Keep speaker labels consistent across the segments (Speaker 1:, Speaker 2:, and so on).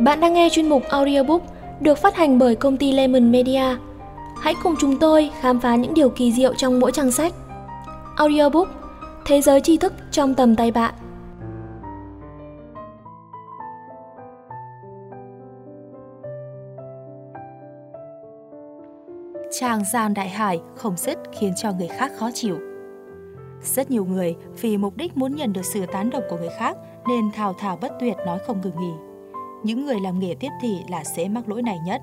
Speaker 1: Bạn đang nghe chuyên mục audiobook được phát hành bởi công ty Lemon Media. Hãy cùng chúng tôi khám phá những điều kỳ diệu trong mỗi trang sách. Audiobook, Thế giới tri thức trong tầm tay bạn.
Speaker 2: Tràng gian Đại Hải không dứt khiến cho người khác khó chịu. Rất nhiều người vì mục đích muốn nhận được sự tán đồng của người khác nên thào thào bất tuyệt nói không ngừng nghỉ. Những người làm nghề tiếp thị là sẽ mắc lỗi này nhất.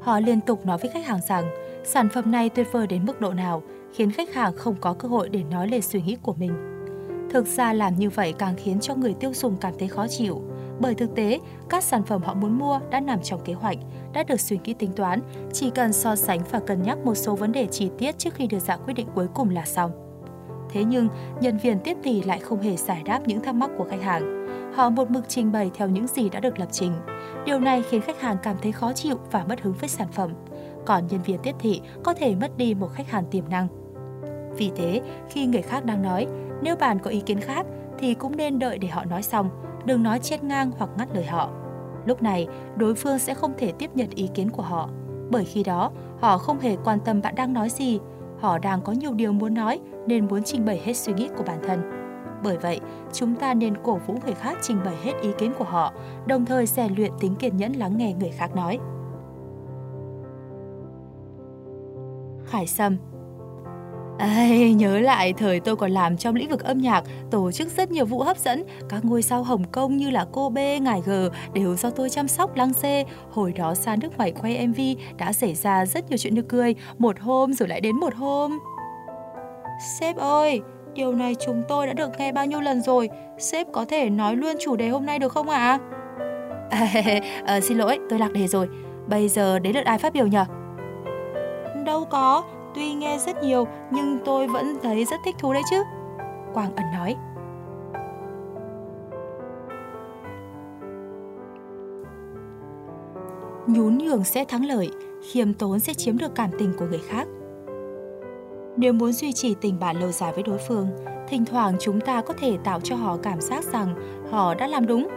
Speaker 2: Họ liên tục nói với khách hàng rằng sản phẩm này tuyệt vời đến mức độ nào, khiến khách hàng không có cơ hội để nói lên suy nghĩ của mình. Thực ra làm như vậy càng khiến cho người tiêu dùng cảm thấy khó chịu, bởi thực tế, các sản phẩm họ muốn mua đã nằm trong kế hoạch, đã được suy nghĩ tính toán, chỉ cần so sánh và cân nhắc một số vấn đề chi tiết trước khi đưa ra quyết định cuối cùng là xong. Thế nhưng, nhân viên tiếp thị lại không hề giải đáp những thắc mắc của khách hàng. Họ một mực trình bày theo những gì đã được lập trình. Điều này khiến khách hàng cảm thấy khó chịu và mất hứng với sản phẩm. Còn nhân viên tiếp thị có thể mất đi một khách hàng tiềm năng. Vì thế, khi người khác đang nói, nếu bạn có ý kiến khác thì cũng nên đợi để họ nói xong, đừng nói chết ngang hoặc ngắt lời họ. Lúc này, đối phương sẽ không thể tiếp nhận ý kiến của họ, bởi khi đó họ không hề quan tâm bạn đang nói gì, họ đang có nhiều điều muốn nói nên muốn trình bày hết suy nghĩ của bản thân. Bởi vậy, chúng ta nên cổ vũ người khác trình bày hết ý kiến của họ, đồng thời rèn luyện tính kiên nhẫn lắng nghe người khác nói. Khải Sâm Ây, nhớ lại thời tôi còn làm trong lĩnh vực âm nhạc, tổ chức rất nhiều vụ hấp dẫn, các ngôi sao Hồng Kông như là cô B, Ngài G đều do tôi chăm sóc lăng xê. Hồi đó xa nước ngoài quay MV đã xảy ra rất nhiều chuyện nực cười, một hôm rồi lại đến một hôm. Sếp ơi, điều này chúng tôi đã được nghe bao nhiêu lần rồi, sếp có thể nói luôn chủ đề hôm nay được không ạ? À? à, xin lỗi, tôi lạc đề rồi. Bây giờ đến lượt ai phát biểu nhỉ? Đâu có, Tuy nghe rất nhiều nhưng tôi vẫn thấy rất thích thú đấy chứ. Quang ẩn nói. Nhún nhường sẽ thắng lợi, khiêm tốn sẽ chiếm được cảm tình của người khác. Nếu muốn duy trì tình bạn lâu dài với đối phương, thỉnh thoảng chúng ta có thể tạo cho họ cảm giác rằng họ đã làm đúng.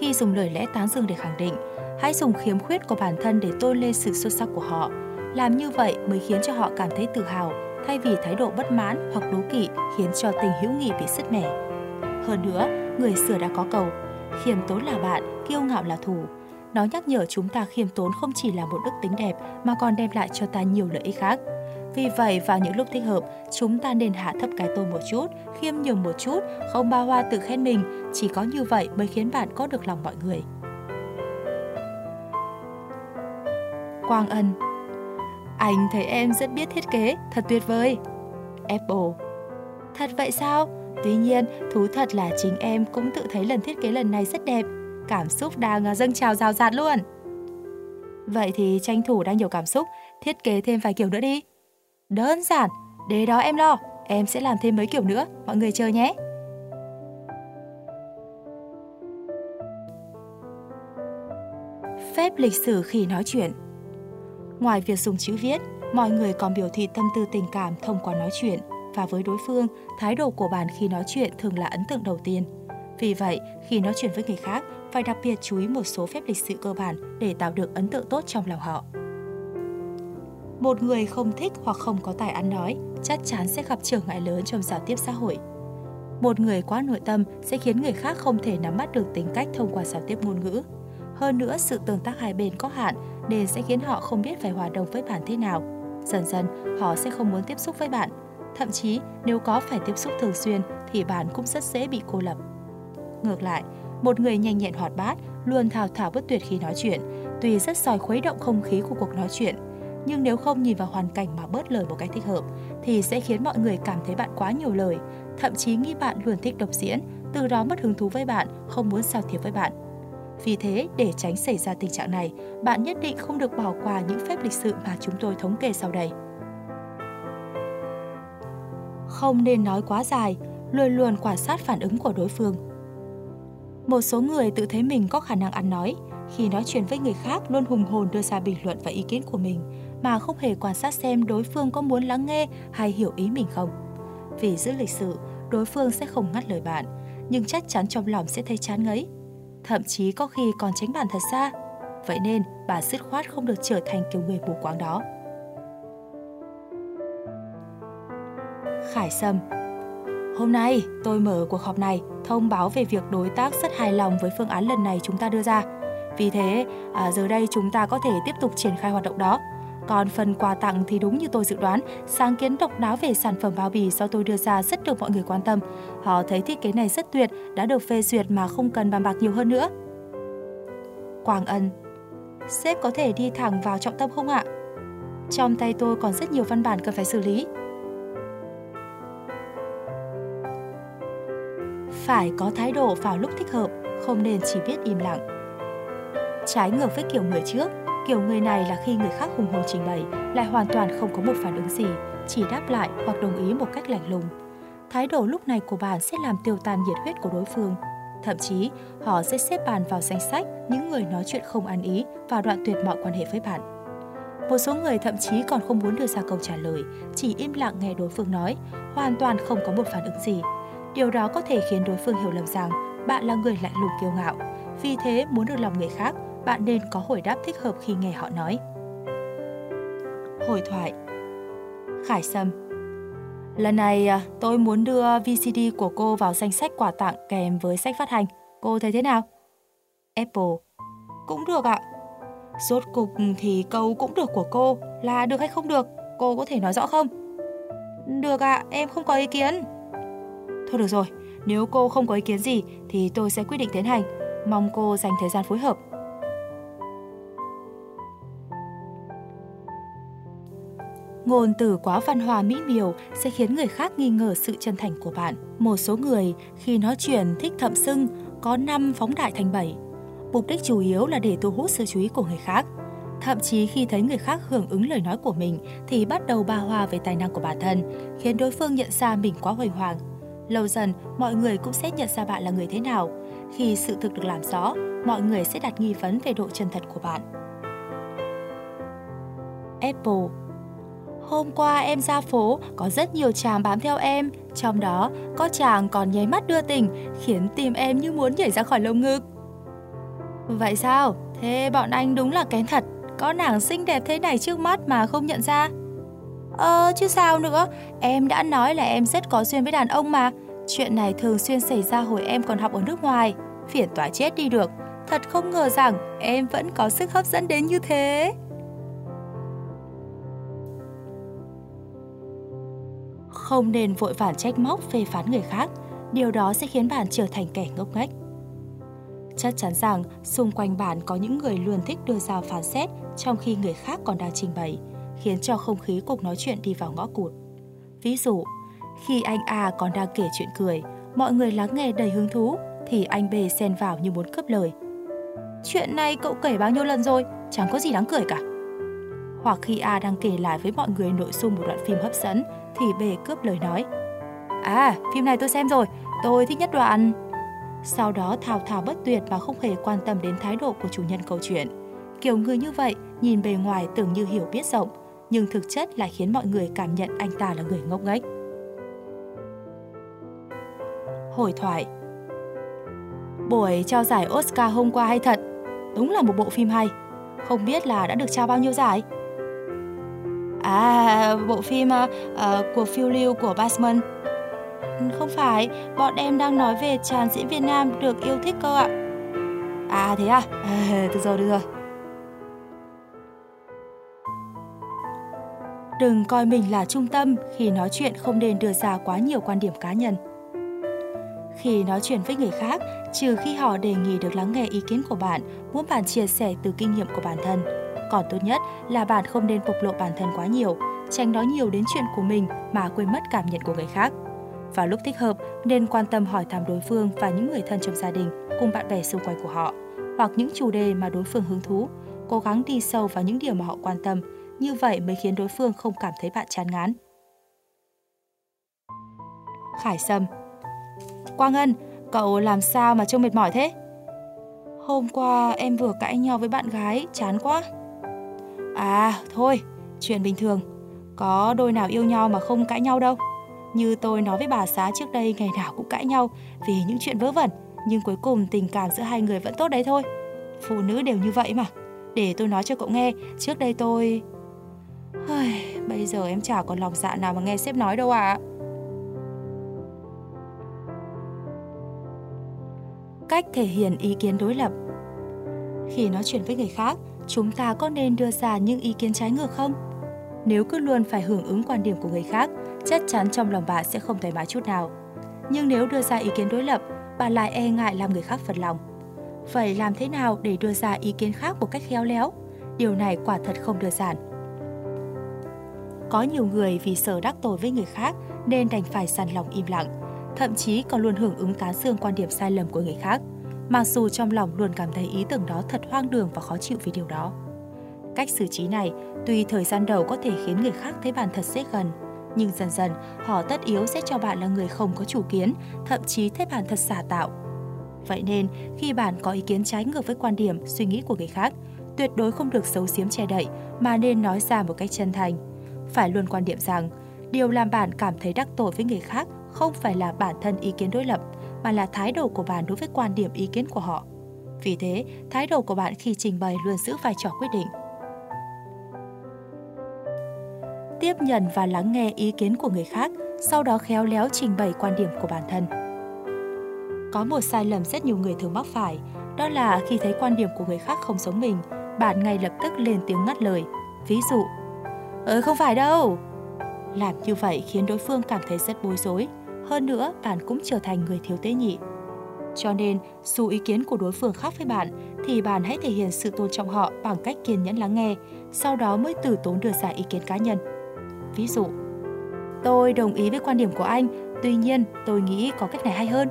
Speaker 2: Khi dùng lời lẽ tán dương để khẳng định, hãy dùng khiếm khuyết của bản thân để tôn lên sự xuất sắc của họ – làm như vậy mới khiến cho họ cảm thấy tự hào, thay vì thái độ bất mãn hoặc đố kỵ khiến cho tình hữu nghị bị sứt mẻ. Hơn nữa, người xưa đã có câu, khiêm tốn là bạn, kiêu ngạo là thù. Nó nhắc nhở chúng ta khiêm tốn không chỉ là một đức tính đẹp mà còn đem lại cho ta nhiều lợi ích khác. Vì vậy, vào những lúc thích hợp, chúng ta nên hạ thấp cái tôi một chút, khiêm nhường một chút, không bao hoa tự khen mình. Chỉ có như vậy mới khiến bạn có được lòng mọi người. Quang Ân anh thấy em rất biết thiết kế, thật tuyệt vời. Apple Thật vậy sao? Tuy nhiên, thú thật là chính em cũng tự thấy lần thiết kế lần này rất đẹp. Cảm xúc đang à, dâng trào rào rạt luôn. Vậy thì tranh thủ đang nhiều cảm xúc, thiết kế thêm vài kiểu nữa đi. Đơn giản, để đó em lo, em sẽ làm thêm mấy kiểu nữa, mọi người chờ nhé. Phép lịch sử khi nói chuyện Ngoài việc dùng chữ viết, mọi người còn biểu thị tâm tư tình cảm thông qua nói chuyện và với đối phương, thái độ của bạn khi nói chuyện thường là ấn tượng đầu tiên. Vì vậy, khi nói chuyện với người khác, phải đặc biệt chú ý một số phép lịch sự cơ bản để tạo được ấn tượng tốt trong lòng họ. Một người không thích hoặc không có tài ăn nói chắc chắn sẽ gặp trở ngại lớn trong giao tiếp xã hội. Một người quá nội tâm sẽ khiến người khác không thể nắm bắt được tính cách thông qua giao tiếp ngôn ngữ. Hơn nữa, sự tương tác hai bên có hạn nên sẽ khiến họ không biết phải hòa đồng với bạn thế nào. Dần dần, họ sẽ không muốn tiếp xúc với bạn. Thậm chí, nếu có phải tiếp xúc thường xuyên thì bạn cũng rất dễ bị cô lập. Ngược lại, một người nhanh nhẹn hoạt bát, luôn thao thao bất tuyệt khi nói chuyện, tuy rất soi khuấy động không khí của cuộc nói chuyện, nhưng nếu không nhìn vào hoàn cảnh mà bớt lời một cách thích hợp thì sẽ khiến mọi người cảm thấy bạn quá nhiều lời, thậm chí nghĩ bạn luôn thích độc diễn, từ đó mất hứng thú với bạn, không muốn giao thiệp với bạn. Vì thế, để tránh xảy ra tình trạng này, bạn nhất định không được bỏ qua những phép lịch sự mà chúng tôi thống kê sau đây. Không nên nói quá dài, luôn luôn quan sát phản ứng của đối phương. Một số người tự thấy mình có khả năng ăn nói, khi nói chuyện với người khác luôn hùng hồn đưa ra bình luận và ý kiến của mình, mà không hề quan sát xem đối phương có muốn lắng nghe hay hiểu ý mình không. Vì giữ lịch sự, đối phương sẽ không ngắt lời bạn, nhưng chắc chắn trong lòng sẽ thấy chán ngấy thậm chí có khi còn tránh bản thật xa. Vậy nên bà dứt khoát không được trở thành kiểu người mù quáng đó. Khải Sâm Hôm nay, tôi mở cuộc họp này thông báo về việc đối tác rất hài lòng với phương án lần này chúng ta đưa ra. Vì thế, à, giờ đây chúng ta có thể tiếp tục triển khai hoạt động đó. Còn phần quà tặng thì đúng như tôi dự đoán, sáng kiến độc đáo về sản phẩm bao bì do tôi đưa ra rất được mọi người quan tâm. Họ thấy thiết kế này rất tuyệt, đã được phê duyệt mà không cần bàn bạc nhiều hơn nữa. Quang Ân Sếp có thể đi thẳng vào trọng tâm không ạ? Trong tay tôi còn rất nhiều văn bản cần phải xử lý. Phải có thái độ vào lúc thích hợp, không nên chỉ biết im lặng. Trái ngược với kiểu người trước, kiểu người này là khi người khác hùng hồn trình bày lại hoàn toàn không có một phản ứng gì, chỉ đáp lại hoặc đồng ý một cách lạnh lùng. Thái độ lúc này của bạn sẽ làm tiêu tan nhiệt huyết của đối phương. Thậm chí, họ sẽ xếp bạn vào danh sách những người nói chuyện không ăn ý và đoạn tuyệt mọi quan hệ với bạn. Một số người thậm chí còn không muốn đưa ra câu trả lời, chỉ im lặng nghe đối phương nói, hoàn toàn không có một phản ứng gì. Điều đó có thể khiến đối phương hiểu lầm rằng bạn là người lạnh lùng kiêu ngạo. Vì thế, muốn được lòng người khác, bạn nên có hồi đáp thích hợp khi nghe họ nói. Hồi thoại Khải Sâm Lần này à, tôi muốn đưa VCD của cô vào danh sách quà tặng kèm với sách phát hành. Cô thấy thế nào? Apple Cũng được ạ. Rốt cục thì câu cũng được của cô là được hay không được? Cô có thể nói rõ không? Được ạ, em không có ý kiến. Thôi được rồi, nếu cô không có ý kiến gì thì tôi sẽ quyết định tiến hành. Mong cô dành thời gian phối hợp. Ngôn từ quá văn hòa mỹ miều sẽ khiến người khác nghi ngờ sự chân thành của bạn. Một số người khi nói chuyện thích thậm sưng, có năm phóng đại thành bảy. Mục đích chủ yếu là để thu hút sự chú ý của người khác. Thậm chí khi thấy người khác hưởng ứng lời nói của mình thì bắt đầu ba hoa về tài năng của bản thân, khiến đối phương nhận ra mình quá hoành hoàng. Lâu dần, mọi người cũng sẽ nhận ra bạn là người thế nào. Khi sự thực được làm rõ, mọi người sẽ đặt nghi vấn về độ chân thật của bạn. Apple Hôm qua em ra phố, có rất nhiều chàng bám theo em, trong đó có chàng còn nháy mắt đưa tình, khiến tim em như muốn nhảy ra khỏi lồng ngực. Vậy sao? Thế bọn anh đúng là kén thật, có nàng xinh đẹp thế này trước mắt mà không nhận ra. Ờ, chứ sao nữa, em đã nói là em rất có duyên với đàn ông mà. Chuyện này thường xuyên xảy ra hồi em còn học ở nước ngoài. Phiền tỏa chết đi được. Thật không ngờ rằng em vẫn có sức hấp dẫn đến như thế. Không nên vội vàng trách móc phê phán người khác, điều đó sẽ khiến bạn trở thành kẻ ngốc nghếch. Chắc chắn rằng xung quanh bạn có những người luôn thích đưa ra phán xét trong khi người khác còn đang trình bày, khiến cho không khí cuộc nói chuyện đi vào ngõ cụt. Ví dụ, khi anh A còn đang kể chuyện cười, mọi người lắng nghe đầy hứng thú, thì anh B xen vào như muốn cướp lời. Chuyện này cậu kể bao nhiêu lần rồi, chẳng có gì đáng cười cả. Hoặc khi A đang kể lại với mọi người nội dung một đoạn phim hấp dẫn, thì bề cướp lời nói. À, phim này tôi xem rồi, tôi thích nhất đoạn... Sau đó thao thao bất tuyệt mà không hề quan tâm đến thái độ của chủ nhân câu chuyện. Kiểu người như vậy, nhìn bề ngoài tưởng như hiểu biết rộng, nhưng thực chất lại khiến mọi người cảm nhận anh ta là người ngốc nghếch. Hồi thoại Buổi trao giải Oscar hôm qua hay thật, đúng là một bộ phim hay. Không biết là đã được trao bao nhiêu giải? Bộ phim ờ, ờ, uh, cuộc phiêu lưu của Basman. Ừ, không phải, bọn em đang nói về tràn diễn Việt Nam được yêu thích cơ ạ. À thế à? à được rồi, được rồi. Đừng coi mình là trung tâm khi nói chuyện không nên đưa ra quá nhiều quan điểm cá nhân. Khi nói chuyện với người khác, trừ khi họ đề nghị được lắng nghe ý kiến của bạn, muốn bạn chia sẻ từ kinh nghiệm của bản thân. Còn tốt nhất là bạn không nên bộc lộ bản thân quá nhiều, tránh nói nhiều đến chuyện của mình mà quên mất cảm nhận của người khác. Vào lúc thích hợp, nên quan tâm hỏi thăm đối phương và những người thân trong gia đình cùng bạn bè xung quanh của họ, hoặc những chủ đề mà đối phương hứng thú. Cố gắng đi sâu vào những điều mà họ quan tâm, như vậy mới khiến đối phương không cảm thấy bạn chán ngán. Khải Sâm Quang Ngân, cậu làm sao mà trông mệt mỏi thế? Hôm qua em vừa cãi nhau với bạn gái, chán quá. À, thôi, chuyện bình thường. Có đôi nào yêu nhau mà không cãi nhau đâu. Như tôi nói với bà xá trước đây ngày nào cũng cãi nhau vì những chuyện vớ vẩn, nhưng cuối cùng tình cảm giữa hai người vẫn tốt đấy thôi. Phụ nữ đều như vậy mà. để tôi nói cho cậu nghe, trước đây tôi... Bây giờ em chả còn lòng dạ nào mà nghe sếp nói đâu ạ. À. Cách thể hiện ý kiến đối lập Khi nói chuyện với người khác, chúng ta có nên đưa ra những ý kiến trái ngược không? Nếu cứ luôn phải hưởng ứng quan điểm của người khác, chắc chắn trong lòng bạn sẽ không thoải mái chút nào. Nhưng nếu đưa ra ý kiến đối lập, bạn lại e ngại làm người khác phật lòng. Vậy làm thế nào để đưa ra ý kiến khác một cách khéo léo? Điều này quả thật không đơn giản. Có nhiều người vì sợ đắc tội với người khác nên đành phải sàn lòng im lặng, thậm chí còn luôn hưởng ứng tán dương quan điểm sai lầm của người khác, mặc dù trong lòng luôn cảm thấy ý tưởng đó thật hoang đường và khó chịu vì điều đó. Cách xử trí này, tuy thời gian đầu có thể khiến người khác thấy bạn thật dễ gần, nhưng dần dần họ tất yếu sẽ cho bạn là người không có chủ kiến, thậm chí thấy bạn thật giả tạo. Vậy nên, khi bạn có ý kiến trái ngược với quan điểm, suy nghĩ của người khác, tuyệt đối không được giấu giếm che đậy mà nên nói ra một cách chân thành. Phải luôn quan điểm rằng, điều làm bạn cảm thấy đắc tội với người khác không phải là bản thân ý kiến đối lập, mà là thái độ của bạn đối với quan điểm ý kiến của họ. Vì thế, thái độ của bạn khi trình bày luôn giữ vai trò quyết định. tiếp nhận và lắng nghe ý kiến của người khác, sau đó khéo léo trình bày quan điểm của bản thân. Có một sai lầm rất nhiều người thường mắc phải, đó là khi thấy quan điểm của người khác không giống mình, bạn ngay lập tức lên tiếng ngắt lời. Ví dụ, Ừ không phải đâu. Làm như vậy khiến đối phương cảm thấy rất bối rối. Hơn nữa, bạn cũng trở thành người thiếu tế nhị. Cho nên, dù ý kiến của đối phương khác với bạn, thì bạn hãy thể hiện sự tôn trọng họ bằng cách kiên nhẫn lắng nghe, sau đó mới từ tốn đưa ra ý kiến cá nhân. Ví dụ, tôi đồng ý với quan điểm của anh, tuy nhiên tôi nghĩ có cách này hay hơn.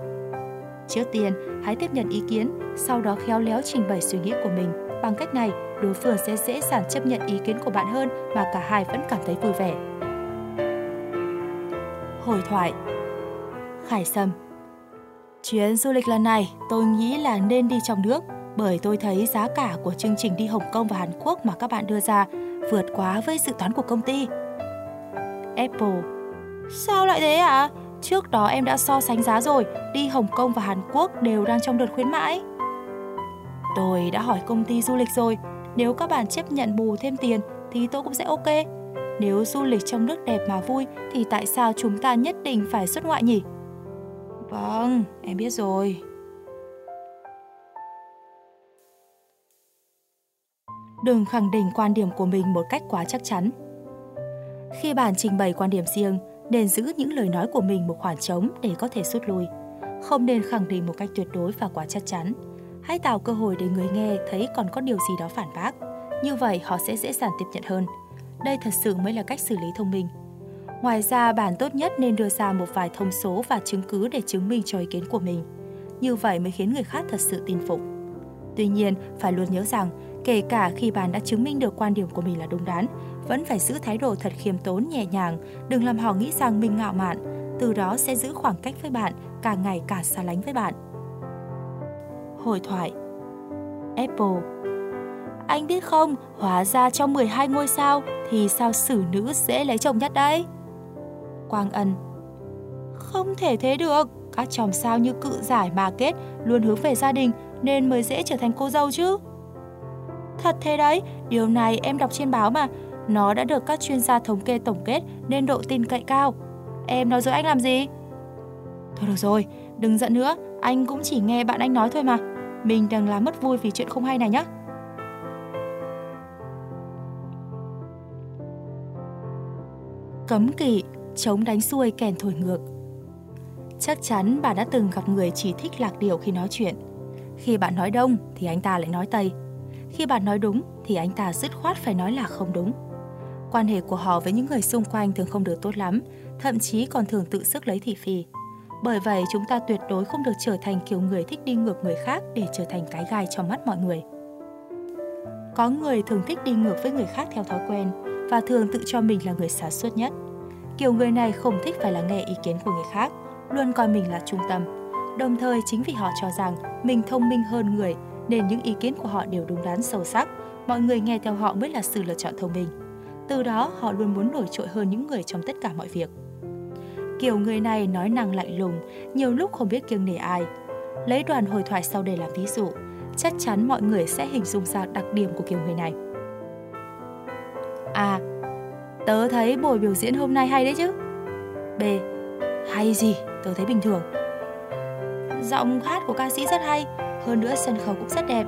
Speaker 2: Trước tiên, hãy tiếp nhận ý kiến, sau đó khéo léo trình bày suy nghĩ của mình. Bằng cách này, đối phương sẽ dễ dàng chấp nhận ý kiến của bạn hơn mà cả hai vẫn cảm thấy vui vẻ. Hồi thoại Khải Sâm Chuyến du lịch lần này tôi nghĩ là nên đi trong nước bởi tôi thấy giá cả của chương trình đi Hồng Kông và Hàn Quốc mà các bạn đưa ra vượt quá với dự toán của công ty. Apple. Sao lại thế ạ? À? Trước đó em đã so sánh giá rồi, đi Hồng Kông và Hàn Quốc đều đang trong đợt khuyến mãi. Tôi đã hỏi công ty du lịch rồi, nếu các bạn chấp nhận bù thêm tiền thì tôi cũng sẽ ok. Nếu du lịch trong nước đẹp mà vui thì tại sao chúng ta nhất định phải xuất ngoại nhỉ? Vâng, em biết rồi. Đừng khẳng định quan điểm của mình một cách quá chắc chắn. Khi bạn trình bày quan điểm riêng, nên giữ những lời nói của mình một khoảng trống để có thể rút lui. Không nên khẳng định một cách tuyệt đối và quá chắc chắn. Hãy tạo cơ hội để người nghe thấy còn có điều gì đó phản bác. Như vậy họ sẽ dễ dàng tiếp nhận hơn. Đây thật sự mới là cách xử lý thông minh. Ngoài ra, bạn tốt nhất nên đưa ra một vài thông số và chứng cứ để chứng minh cho ý kiến của mình. Như vậy mới khiến người khác thật sự tin phục. Tuy nhiên, phải luôn nhớ rằng, kể cả khi bạn đã chứng minh được quan điểm của mình là đúng đắn, vẫn phải giữ thái độ thật khiêm tốn nhẹ nhàng, đừng làm họ nghĩ rằng mình ngạo mạn, từ đó sẽ giữ khoảng cách với bạn, càng ngày càng xa lánh với bạn. Hội thoại Apple Anh biết không, hóa ra trong 12 ngôi sao thì sao xử nữ dễ lấy chồng nhất đấy? Quang Ân Không thể thế được, các chòm sao như cự giải mà kết luôn hướng về gia đình nên mới dễ trở thành cô dâu chứ. Thật thế đấy, điều này em đọc trên báo mà, nó đã được các chuyên gia thống kê tổng kết nên độ tin cậy cao. Em nói dối anh làm gì? Thôi được rồi, đừng giận nữa, anh cũng chỉ nghe bạn anh nói thôi mà. Mình đừng làm mất vui vì chuyện không hay này nhé. Cấm kỵ, chống đánh xuôi kèn thổi ngược. Chắc chắn bà đã từng gặp người chỉ thích lạc điệu khi nói chuyện. Khi bạn nói đông thì anh ta lại nói tây. Khi bạn nói đúng thì anh ta dứt khoát phải nói là không đúng. Quan hệ của họ với những người xung quanh thường không được tốt lắm, thậm chí còn thường tự sức lấy thị phi. Bởi vậy, chúng ta tuyệt đối không được trở thành kiểu người thích đi ngược người khác để trở thành cái gai trong mắt mọi người. Có người thường thích đi ngược với người khác theo thói quen và thường tự cho mình là người sáng suốt nhất. Kiểu người này không thích phải lắng nghe ý kiến của người khác, luôn coi mình là trung tâm. Đồng thời chính vì họ cho rằng mình thông minh hơn người nên những ý kiến của họ đều đúng đắn sâu sắc, mọi người nghe theo họ mới là sự lựa chọn thông minh. Từ đó họ luôn muốn nổi trội hơn những người trong tất cả mọi việc. Kiểu người này nói năng lạnh lùng, nhiều lúc không biết kiêng nể ai. Lấy đoàn hồi thoại sau đây làm ví dụ. chắc chắn mọi người sẽ hình dung ra đặc điểm của kiểu người này. A. Tớ thấy buổi biểu diễn hôm nay hay đấy chứ. B. Hay gì, tớ thấy bình thường. Giọng hát của ca sĩ rất hay, hơn nữa sân khấu cũng rất đẹp.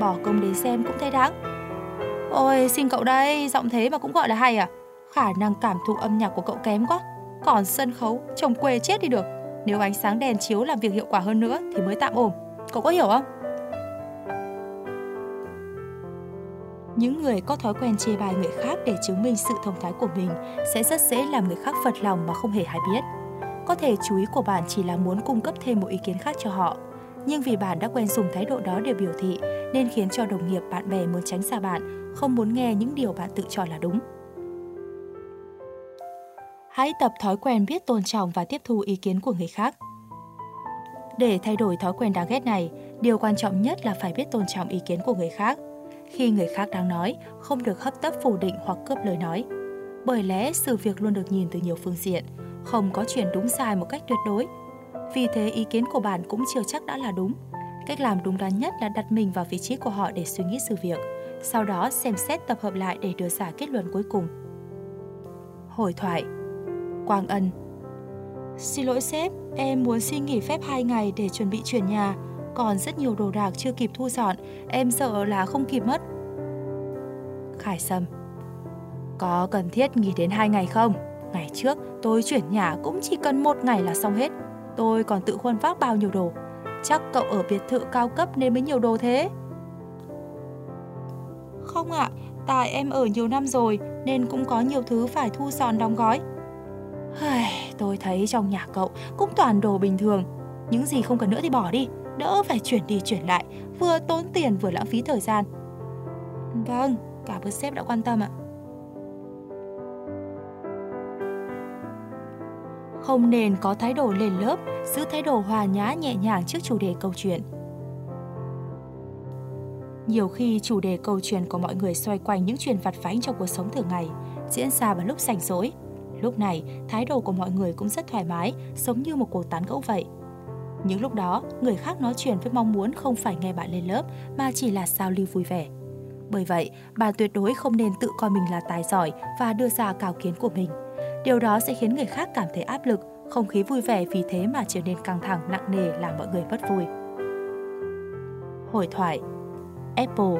Speaker 2: Bỏ công đến xem cũng thấy đáng. Ôi, xin cậu đây, giọng thế mà cũng gọi là hay à? Khả năng cảm thụ âm nhạc của cậu kém quá. Còn sân khấu, trông quê chết đi được. Nếu ánh sáng đèn chiếu làm việc hiệu quả hơn nữa thì mới tạm ổn. Cậu có hiểu không? Những người có thói quen chê bai người khác để chứng minh sự thông thái của mình sẽ rất dễ làm người khác phật lòng mà không hề hay biết. Có thể chú ý của bạn chỉ là muốn cung cấp thêm một ý kiến khác cho họ, nhưng vì bạn đã quen dùng thái độ đó để biểu thị nên khiến cho đồng nghiệp bạn bè muốn tránh xa bạn, không muốn nghe những điều bạn tự cho là đúng. Hãy tập thói quen biết tôn trọng và tiếp thu ý kiến của người khác. Để thay đổi thói quen đáng ghét này, điều quan trọng nhất là phải biết tôn trọng ý kiến của người khác. Khi người khác đang nói, không được hấp tấp phủ định hoặc cướp lời nói. Bởi lẽ sự việc luôn được nhìn từ nhiều phương diện, không có chuyện đúng sai một cách tuyệt đối. Vì thế ý kiến của bạn cũng chưa chắc đã là đúng. Cách làm đúng đắn nhất là đặt mình vào vị trí của họ để suy nghĩ sự việc, sau đó xem xét tập hợp lại để đưa ra kết luận cuối cùng. Hồi thoại Quang Ân Xin lỗi sếp, em muốn xin nghỉ phép 2 ngày để chuẩn bị chuyển nhà. Còn rất nhiều đồ đạc chưa kịp thu dọn, em sợ là không kịp mất. Khải Sâm Có cần thiết nghỉ đến 2 ngày không? Ngày trước tôi chuyển nhà cũng chỉ cần một ngày là xong hết. Tôi còn tự khuân vác bao nhiêu đồ. Chắc cậu ở biệt thự cao cấp nên mới nhiều đồ thế. Không ạ, à, tại em ở nhiều năm rồi nên cũng có nhiều thứ phải thu dọn đóng gói. Tôi thấy trong nhà cậu cũng toàn đồ bình thường. Những gì không cần nữa thì bỏ đi, đỡ phải chuyển đi chuyển lại, vừa tốn tiền vừa lãng phí thời gian. Vâng, cảm ơn sếp đã quan tâm ạ. Không nên có thái độ lên lớp, giữ thái độ hòa nhã nhẹ nhàng trước chủ đề câu chuyện. Nhiều khi chủ đề câu chuyện của mọi người xoay quanh những chuyện vặt vãnh trong cuộc sống thường ngày, diễn ra vào lúc rảnh rỗi, Lúc này, thái độ của mọi người cũng rất thoải mái, giống như một cuộc tán gẫu vậy. Những lúc đó, người khác nói chuyện với mong muốn không phải nghe bạn lên lớp mà chỉ là giao lưu vui vẻ. Bởi vậy, bạn tuyệt đối không nên tự coi mình là tài giỏi và đưa ra cao kiến của mình. Điều đó sẽ khiến người khác cảm thấy áp lực, không khí vui vẻ vì thế mà trở nên căng thẳng nặng nề làm mọi người bất vui. Hồi thoại Apple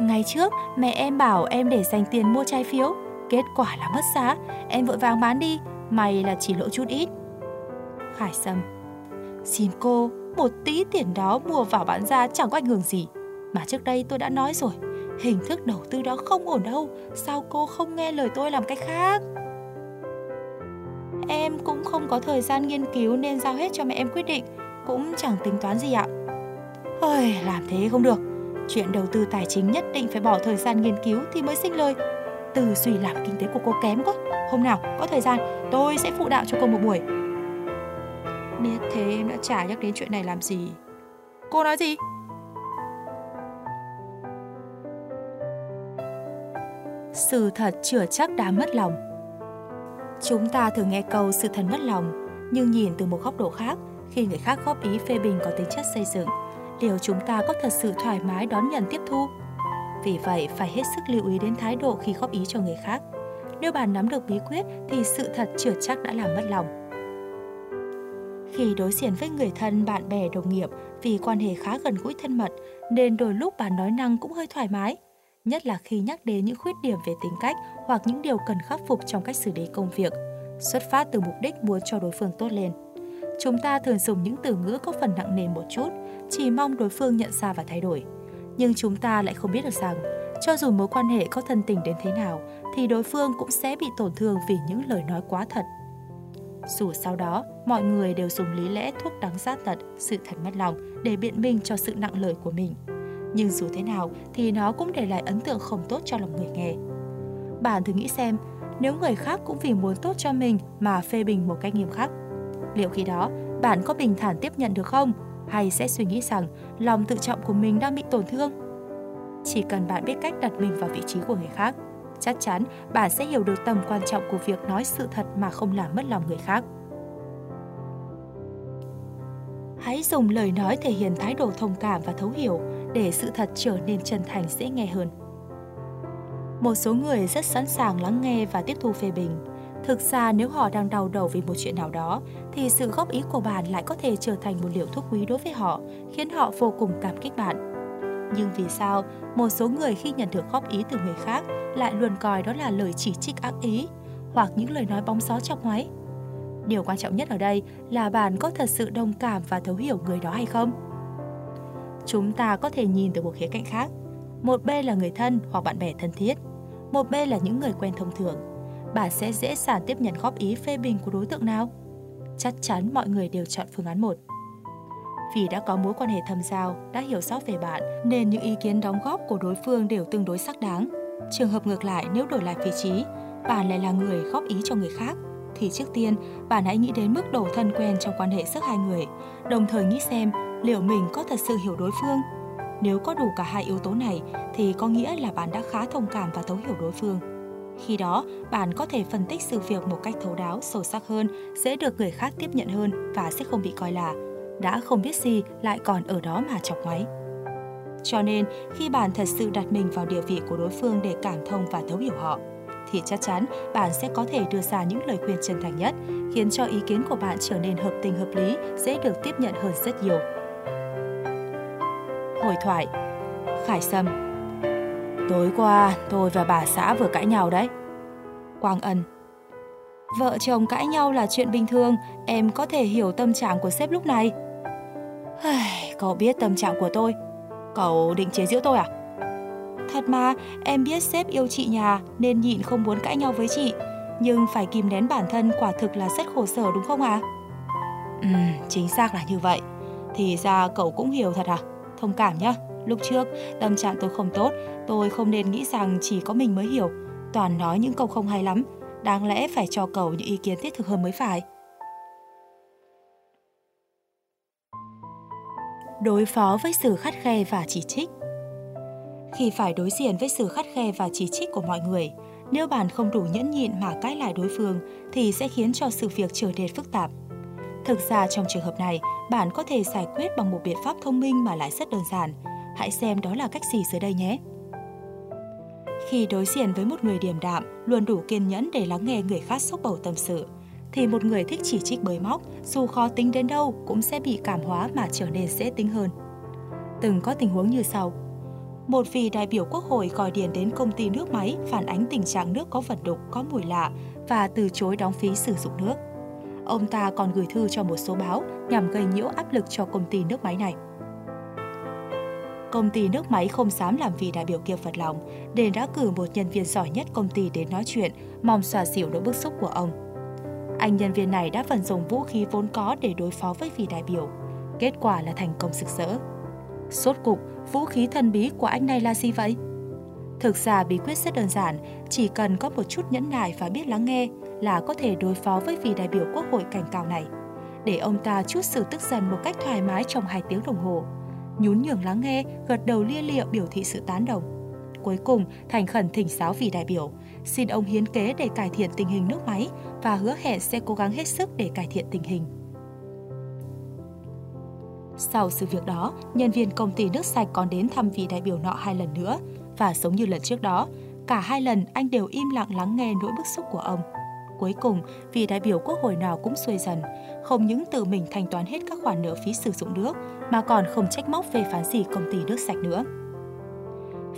Speaker 2: Ngày trước, mẹ em bảo em để dành tiền mua trái phiếu, Kết quả là mất giá, em vội vàng bán đi, may là chỉ lỗ chút ít. Khải Sâm Xin cô, một tí tiền đó mua vào bán ra chẳng có ảnh hưởng gì. Mà trước đây tôi đã nói rồi, hình thức đầu tư đó không ổn đâu, sao cô không nghe lời tôi làm cách khác? Em cũng không có thời gian nghiên cứu nên giao hết cho mẹ em quyết định, cũng chẳng tính toán gì ạ. Ôi, làm thế không được. Chuyện đầu tư tài chính nhất định phải bỏ thời gian nghiên cứu thì mới sinh lời tư duy làm kinh tế của cô kém quá Hôm nào có thời gian tôi sẽ phụ đạo cho cô một buổi Biết thế em đã chả nhắc đến chuyện này làm gì Cô nói gì? Sự thật chữa chắc đã mất lòng Chúng ta thường nghe câu sự thật mất lòng Nhưng nhìn từ một góc độ khác Khi người khác góp ý phê bình có tính chất xây dựng Liệu chúng ta có thật sự thoải mái đón nhận tiếp thu? Vì vậy, phải hết sức lưu ý đến thái độ khi góp ý cho người khác. Nếu bạn nắm được bí quyết thì sự thật chưa chắc đã làm mất lòng. Khi đối diện với người thân, bạn bè, đồng nghiệp vì quan hệ khá gần gũi thân mật nên đôi lúc bạn nói năng cũng hơi thoải mái. Nhất là khi nhắc đến những khuyết điểm về tính cách hoặc những điều cần khắc phục trong cách xử lý công việc, xuất phát từ mục đích muốn cho đối phương tốt lên. Chúng ta thường dùng những từ ngữ có phần nặng nề một chút, chỉ mong đối phương nhận ra và thay đổi nhưng chúng ta lại không biết được rằng cho dù mối quan hệ có thân tình đến thế nào thì đối phương cũng sẽ bị tổn thương vì những lời nói quá thật. Dù sau đó, mọi người đều dùng lý lẽ thuốc đắng sát tật, sự thật mất lòng để biện minh cho sự nặng lời của mình. Nhưng dù thế nào thì nó cũng để lại ấn tượng không tốt cho lòng người nghe. Bạn thử nghĩ xem, nếu người khác cũng vì muốn tốt cho mình mà phê bình một cách nghiêm khắc, liệu khi đó bạn có bình thản tiếp nhận được không? hay sẽ suy nghĩ rằng lòng tự trọng của mình đang bị tổn thương. Chỉ cần bạn biết cách đặt mình vào vị trí của người khác, chắc chắn bạn sẽ hiểu được tầm quan trọng của việc nói sự thật mà không làm mất lòng người khác. Hãy dùng lời nói thể hiện thái độ thông cảm và thấu hiểu, để sự thật trở nên chân thành dễ nghe hơn. Một số người rất sẵn sàng lắng nghe và tiếp thu phê bình. Thực ra nếu họ đang đau đầu vì một chuyện nào đó, thì sự góp ý của bạn lại có thể trở thành một liều thuốc quý đối với họ, khiến họ vô cùng cảm kích bạn. Nhưng vì sao một số người khi nhận được góp ý từ người khác lại luôn coi đó là lời chỉ trích ác ý hoặc những lời nói bóng gió trong ngoáy? Điều quan trọng nhất ở đây là bạn có thật sự đồng cảm và thấu hiểu người đó hay không? Chúng ta có thể nhìn từ một khía cạnh khác. Một bên là người thân hoặc bạn bè thân thiết, một bên là những người quen thông thường. Bạn sẽ dễ dàng tiếp nhận góp ý phê bình của đối tượng nào? Chắc chắn mọi người đều chọn phương án 1. Vì đã có mối quan hệ thâm giao, đã hiểu rõ về bạn, nên những ý kiến đóng góp của đối phương đều tương đối xác đáng. Trường hợp ngược lại nếu đổi lại vị trí, bạn lại là người góp ý cho người khác, thì trước tiên bạn hãy nghĩ đến mức độ thân quen trong quan hệ giữa hai người, đồng thời nghĩ xem liệu mình có thật sự hiểu đối phương. Nếu có đủ cả hai yếu tố này thì có nghĩa là bạn đã khá thông cảm và thấu hiểu đối phương. Khi đó, bạn có thể phân tích sự việc một cách thấu đáo, sâu sắc hơn, sẽ được người khác tiếp nhận hơn và sẽ không bị coi là đã không biết gì lại còn ở đó mà chọc ngoáy. Cho nên, khi bạn thật sự đặt mình vào địa vị của đối phương để cảm thông và thấu hiểu họ, thì chắc chắn bạn sẽ có thể đưa ra những lời khuyên chân thành nhất, khiến cho ý kiến của bạn trở nên hợp tình hợp lý, dễ được tiếp nhận hơn rất nhiều. Hồi thoại Khải Sâm Tối qua, tôi và bà xã vừa cãi nhau đấy. Quang Ân Vợ chồng cãi nhau là chuyện bình thường, em có thể hiểu tâm trạng của sếp lúc này. Cậu biết tâm trạng của tôi. Cậu định chế giễu tôi à? Thật mà, em biết sếp yêu chị nhà nên nhịn không muốn cãi nhau với chị. Nhưng phải kìm nén bản thân quả thực là rất khổ sở đúng không ạ? À? Ừ, chính xác là như vậy. Thì ra cậu cũng hiểu thật à? Thông cảm nhá. Lúc trước, tâm trạng tôi không tốt, tôi không nên nghĩ rằng chỉ có mình mới hiểu. Toàn nói những câu không hay lắm. Đáng lẽ phải cho cậu những ý kiến thiết thực hơn mới phải. Đối phó với sự khắt khe và chỉ trích khi phải đối diện với sự khắt khe và chỉ trích của mọi người, nếu bạn không đủ nhẫn nhịn mà cãi lại đối phương thì sẽ khiến cho sự việc trở nên phức tạp. Thực ra trong trường hợp này, bạn có thể giải quyết bằng một biện pháp thông minh mà lại rất đơn giản. Hãy xem đó là cách gì dưới đây nhé. Khi đối diện với một người điềm đạm, luôn đủ kiên nhẫn để lắng nghe người khác xúc bầu tâm sự, thì một người thích chỉ trích bới móc, dù khó tính đến đâu cũng sẽ bị cảm hóa mà trở nên dễ tính hơn. Từng có tình huống như sau một vị đại biểu quốc hội gọi điện đến công ty nước máy phản ánh tình trạng nước có vật đục, có mùi lạ và từ chối đóng phí sử dụng nước. Ông ta còn gửi thư cho một số báo nhằm gây nhiễu áp lực cho công ty nước máy này. Công ty nước máy không dám làm vì đại biểu kia phật lòng, nên đã cử một nhân viên giỏi nhất công ty đến nói chuyện, mong xòa dịu nỗi bức xúc của ông. Anh nhân viên này đã vận dụng vũ khí vốn có để đối phó với vị đại biểu. Kết quả là thành công sực sỡ. Sốt cục, vũ khí thần bí của anh này là gì vậy? Thực ra bí quyết rất đơn giản, chỉ cần có một chút nhẫn nại và biết lắng nghe là có thể đối phó với vị đại biểu quốc hội cảnh cao này. Để ông ta chút sự tức giận một cách thoải mái trong hai tiếng đồng hồ. Nhún nhường lắng nghe, gật đầu lia lịa biểu thị sự tán đồng. Cuối cùng, thành khẩn thỉnh giáo vị đại biểu, xin ông hiến kế để cải thiện tình hình nước máy và hứa hẹn sẽ cố gắng hết sức để cải thiện tình hình. Sau sự việc đó, nhân viên công ty nước sạch còn đến thăm vị đại biểu nọ hai lần nữa và giống như lần trước đó, cả hai lần anh đều im lặng lắng nghe nỗi bức xúc của ông. Cuối cùng, vị đại biểu quốc hội nào cũng xuôi dần, không những tự mình thanh toán hết các khoản nợ phí sử dụng nước mà còn không trách móc về phán gì công ty nước sạch nữa.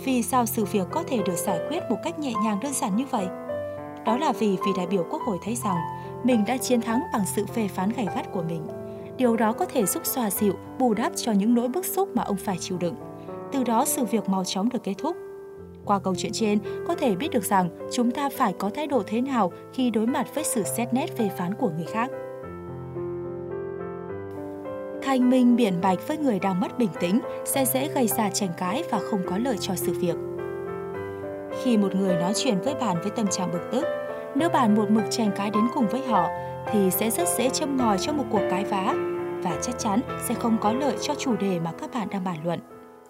Speaker 2: Vì sao sự việc có thể được giải quyết một cách nhẹ nhàng đơn giản như vậy? Đó là vì vị đại biểu quốc hội thấy rằng mình đã chiến thắng bằng sự phê phán gay gắt của mình – Điều đó có thể giúp xoa dịu, bù đắp cho những nỗi bức xúc mà ông phải chịu đựng. Từ đó sự việc mau chóng được kết thúc. Qua câu chuyện trên, có thể biết được rằng chúng ta phải có thái độ thế nào khi đối mặt với sự xét nét phê phán của người khác. Thanh minh biển bạch với người đang mất bình tĩnh sẽ dễ gây ra tranh cãi và không có lợi cho sự việc. Khi một người nói chuyện với bạn với tâm trạng bực tức, nếu bạn một mực tranh cãi đến cùng với họ thì sẽ rất dễ châm ngòi cho một cuộc cãi vã và chắc chắn sẽ không có lợi cho chủ đề mà các bạn đang bàn luận.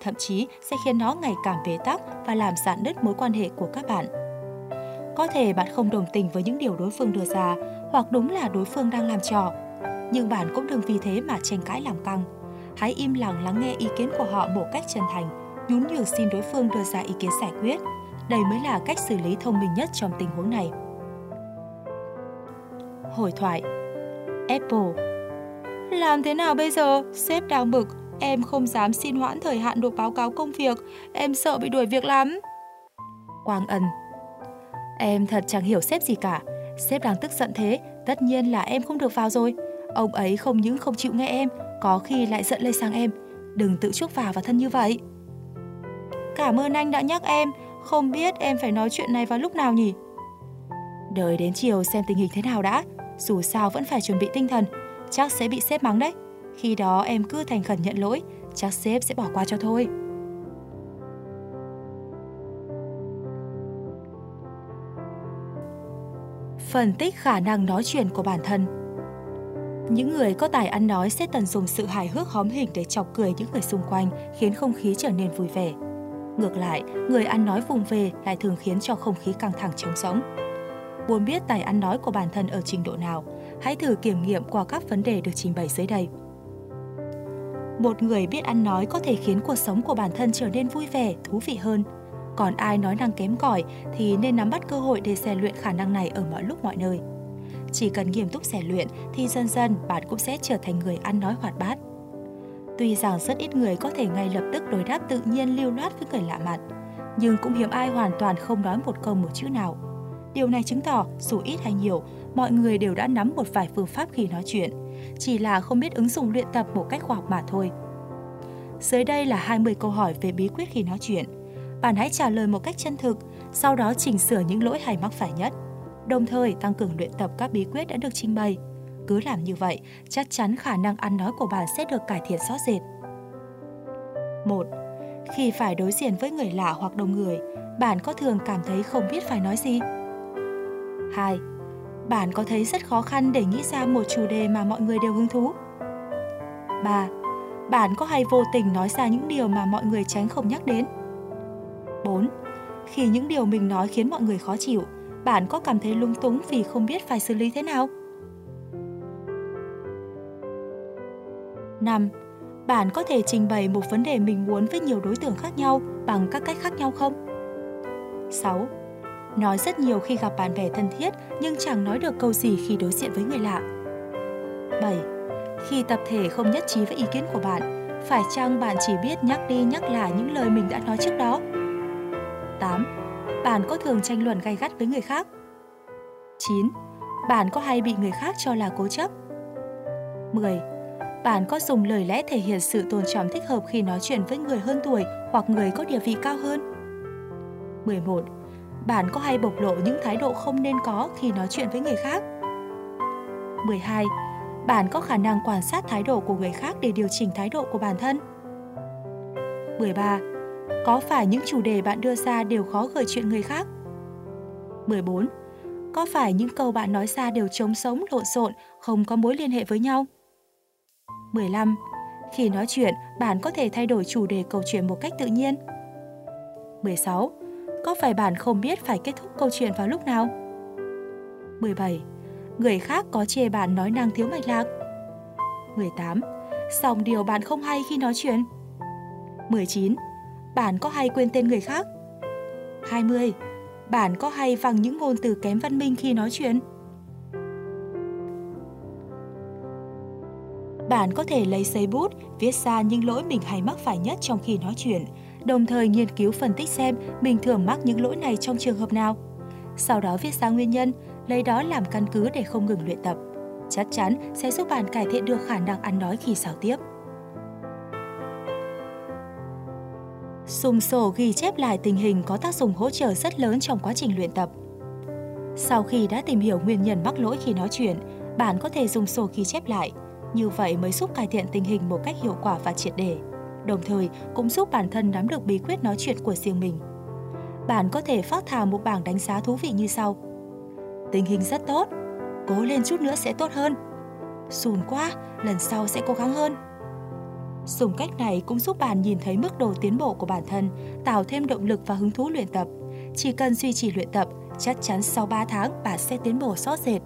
Speaker 2: Thậm chí sẽ khiến nó ngày càng bế tắc và làm giãn đứt mối quan hệ của các bạn. Có thể bạn không đồng tình với những điều đối phương đưa ra, hoặc đúng là đối phương đang làm trò. Nhưng bạn cũng đừng vì thế mà tranh cãi làm căng. Hãy im lặng lắng nghe ý kiến của họ một cách chân thành nhún nhường xin đối phương đưa ra ý kiến giải quyết. Đây mới là cách xử lý thông minh nhất trong tình huống này. Hồi thoại Apple Làm thế nào bây giờ? Sếp đang bực. Em không dám xin hoãn thời hạn nộp báo cáo công việc. Em sợ bị đuổi việc lắm. Quang Ân Em thật chẳng hiểu sếp gì cả. Sếp đang tức giận thế, tất nhiên là em không được vào rồi. Ông ấy không những không chịu nghe em, có khi lại giận lây sang em. Đừng tự chuốc vào và thân như vậy. Cảm ơn anh đã nhắc em, không biết em phải nói chuyện này vào lúc nào nhỉ? Đợi đến chiều xem tình hình thế nào đã, dù sao vẫn phải chuẩn bị tinh thần, chắc sẽ bị sếp mắng đấy. Khi đó em cứ thành khẩn nhận lỗi, chắc sếp sẽ bỏ qua cho thôi. Phân tích khả năng nói chuyện của bản thân những người có tài ăn nói sẽ tận dùng sự hài hước hóm hình để chọc cười những người xung quanh, khiến không khí trở nên vui vẻ. Ngược lại, người ăn nói vùng về lại thường khiến cho không khí căng thẳng trống sống. Muốn biết tài ăn nói của bản thân ở trình độ nào, hãy thử kiểm nghiệm qua các vấn đề được trình bày dưới đây. Một người biết ăn nói có thể khiến cuộc sống của bản thân trở nên vui vẻ, thú vị hơn. Còn ai nói năng kém cỏi thì nên nắm bắt cơ hội để rèn luyện khả năng này ở mọi lúc mọi nơi. Chỉ cần nghiêm túc rèn luyện thì dần dần bạn cũng sẽ trở thành người ăn nói hoạt bát. Tuy rằng rất ít người có thể ngay lập tức đối đáp tự nhiên lưu loát với người lạ mặt, nhưng cũng hiếm ai hoàn toàn không nói một câu một chữ nào. Điều này chứng tỏ dù ít hay nhiều, mọi người đều đã nắm một vài phương pháp khi nói chuyện, chỉ là không biết ứng dụng luyện tập một cách khoa học mà thôi. Dưới đây là 20 câu hỏi về bí quyết khi nói chuyện. Bạn hãy trả lời một cách chân thực, sau đó chỉnh sửa những lỗi hay mắc phải nhất, đồng thời tăng cường luyện tập các bí quyết đã được trình bày. Cứ làm như vậy, chắc chắn khả năng ăn nói của bạn sẽ được cải thiện rõ rệt. 1. Khi phải đối diện với người lạ hoặc đông người, bạn có thường cảm thấy không biết phải nói gì? 2. Bạn có thấy rất khó khăn để nghĩ ra một chủ đề mà mọi người đều hứng thú? 3. Bạn có hay vô tình nói ra những điều mà mọi người tránh không nhắc đến? 4. Khi những điều mình nói khiến mọi người khó chịu, bạn có cảm thấy lung túng vì không biết phải xử lý thế nào? 5. Bạn có thể trình bày một vấn đề mình muốn với nhiều đối tượng khác nhau bằng các cách khác nhau không? 6. Nói rất nhiều khi gặp bạn bè thân thiết nhưng chẳng nói được câu gì khi đối diện với người lạ. 7. Khi tập thể không nhất trí với ý kiến của bạn, phải chăng bạn chỉ biết nhắc đi nhắc lại những lời mình đã nói trước đó? 8. Bạn có thường tranh luận gay gắt với người khác? 9. Bạn có hay bị người khác cho là cố chấp? 10. Bạn có dùng lời lẽ thể hiện sự tôn trọng thích hợp khi nói chuyện với người hơn tuổi hoặc người có địa vị cao hơn? 11. Bạn có hay bộc lộ những thái độ không nên có khi nói chuyện với người khác? 12. Bạn có khả năng quan sát thái độ của người khác để điều chỉnh thái độ của bản thân? 13. Có phải những chủ đề bạn đưa ra đều khó gợi chuyện người khác? 14. Có phải những câu bạn nói ra đều trống sống, lộn xộn, không có mối liên hệ với nhau? 15. Khi nói chuyện, bạn có thể thay đổi chủ đề câu chuyện một cách tự nhiên. 16. Có phải bạn không biết phải kết thúc câu chuyện vào lúc nào? 17. Người khác có chê bạn nói năng thiếu mạch lạc? 18. Xong điều bạn không hay khi nói chuyện? 19. Bạn có hay quên tên người khác? 20. Bạn có hay văng những ngôn từ kém văn minh khi nói chuyện? Bạn có thể lấy giấy bút, viết ra những lỗi mình hay mắc phải nhất trong khi nói chuyện, đồng thời nghiên cứu phân tích xem mình thường mắc những lỗi này trong trường hợp nào. Sau đó viết ra nguyên nhân, lấy đó làm căn cứ để không ngừng luyện tập. Chắc chắn sẽ giúp bạn cải thiện được khả năng ăn nói khi giao tiếp. Dùng sổ ghi chép lại tình hình có tác dụng hỗ trợ rất lớn trong quá trình luyện tập. Sau khi đã tìm hiểu nguyên nhân mắc lỗi khi nói chuyện, bạn có thể dùng sổ ghi chép lại. Như vậy mới giúp cải thiện tình hình một cách hiệu quả và triệt để. Đồng thời cũng giúp bản thân nắm được bí quyết nói chuyện của riêng mình. Bạn có thể phát thảo một bảng đánh giá thú vị như sau. Tình hình rất tốt, cố lên chút nữa sẽ tốt hơn. Sùn quá, lần sau sẽ cố gắng hơn. Dùng cách này cũng giúp bạn nhìn thấy mức độ tiến bộ của bản thân, tạo thêm động lực và hứng thú luyện tập. Chỉ cần duy trì luyện tập, chắc chắn sau 3 tháng bạn sẽ tiến bộ rõ rệt.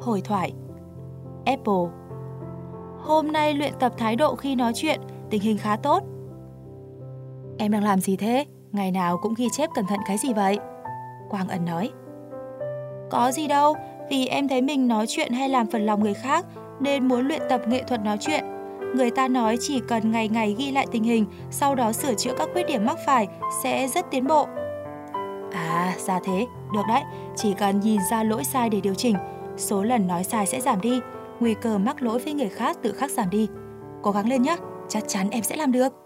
Speaker 2: Hồi thoại Apple Hôm nay luyện tập thái độ khi nói chuyện, tình hình khá tốt. Em đang làm gì thế? Ngày nào cũng ghi chép cẩn thận cái gì vậy? Quang ẩn nói. Có gì đâu, vì em thấy mình nói chuyện hay làm phần lòng người khác nên muốn luyện tập nghệ thuật nói chuyện. Người ta nói chỉ cần ngày ngày ghi lại tình hình, sau đó sửa chữa các khuyết điểm mắc phải sẽ rất tiến bộ. À, ra thế, được đấy, chỉ cần nhìn ra lỗi sai để điều chỉnh, số lần nói sai sẽ giảm đi, nguy cơ mắc lỗi với người khác tự khắc giảm đi. Cố gắng lên nhé, chắc chắn em sẽ làm được.